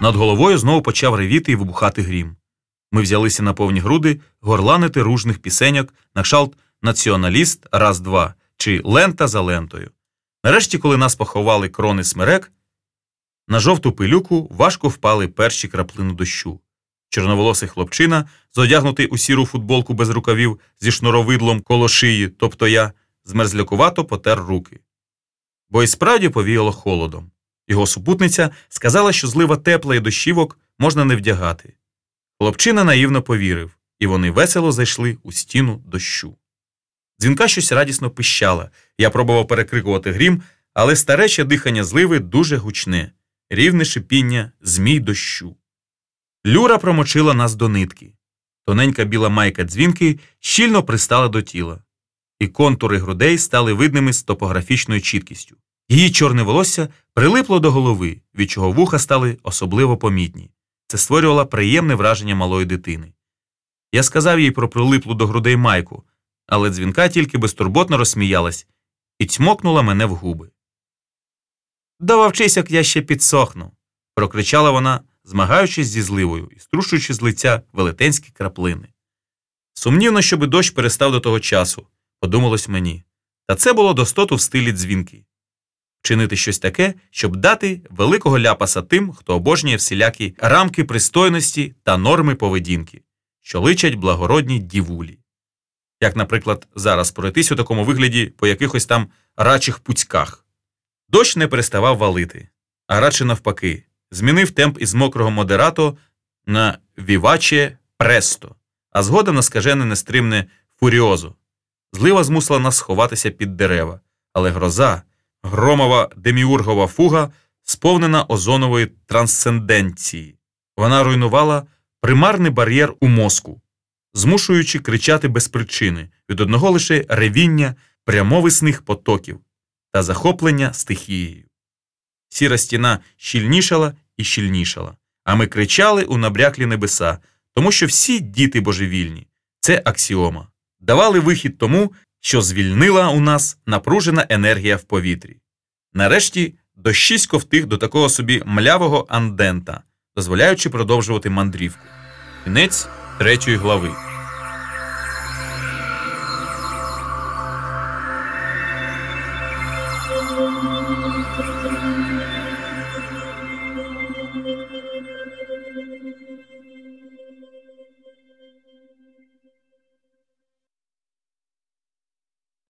Над головою знову почав ревіти і вибухати грім. Ми взялися на повні груди горланити ружних пісеньок на кшалт націоналіст раз два чи лента за лентою. Нарешті, коли нас поховали крони смерек, на жовту пилюку важко впали перші краплини дощу. Чорноволосий хлопчина, зодягнутий у сіру футболку без рукавів зі шнуровидлом коло шиї, тобто я, змерзлякувато потер руки. Бо і справді повіяло холодом. Його супутниця сказала, що злива тепла і дощівок можна не вдягати. Хлопчина наївно повірив, і вони весело зайшли у стіну дощу. Дзвінка щось радісно пищала. Я пробував перекрикувати грім, але старече дихання зливи дуже гучне, рівне шипіння змій дощу. Люра промочила нас до нитки. Тоненька біла майка дзвінки щільно пристала до тіла, і контури грудей стали видними з топографічною чіткістю. Її чорне волосся прилипло до голови, від чого вуха стали особливо помітні. Це створювало приємне враження малої дитини. Я сказав їй про прилиплу до грудей майку, але дзвінка тільки безтурботно розсміялась і цьмокнула мене в губи. Довавчись, як я ще підсохну, прокричала вона, змагаючись зі зливою і струшуючи з лиця велетенські краплини. Сумнівно, щоби дощ перестав до того часу, подумалось мені, та це було достоту в стилі дзвінки. Чинити щось таке, щоб дати великого ляпаса тим, хто обожнює всілякі рамки пристойності та норми поведінки, що личать благородній дівулі. Як, наприклад, зараз пройтись у такому вигляді по якихось там рачих пуцьках. Дощ не переставав валити, а радше навпаки, змінив темп із мокрого модерато на віваче престо, а згодом на скажене нестримне фуріозо. Злива змусила нас сховатися під дерева, але гроза, громова деміургова фуга, сповнена озонової трансценденції. Вона руйнувала примарний бар'єр у мозку, змушуючи кричати без причини від одного лише ревіння прямовисних потоків та захоплення стихією. Сіра стіна щільнішала і щільнішала, а ми кричали у набряклі небеса, тому що всі діти божевільні це аксіома, давали вихід тому, що звільнила у нас напружена енергія в повітрі. Нарешті дощі ковтих до такого собі млявого андента, дозволяючи продовжувати мандрівку. Кінець третьої глави.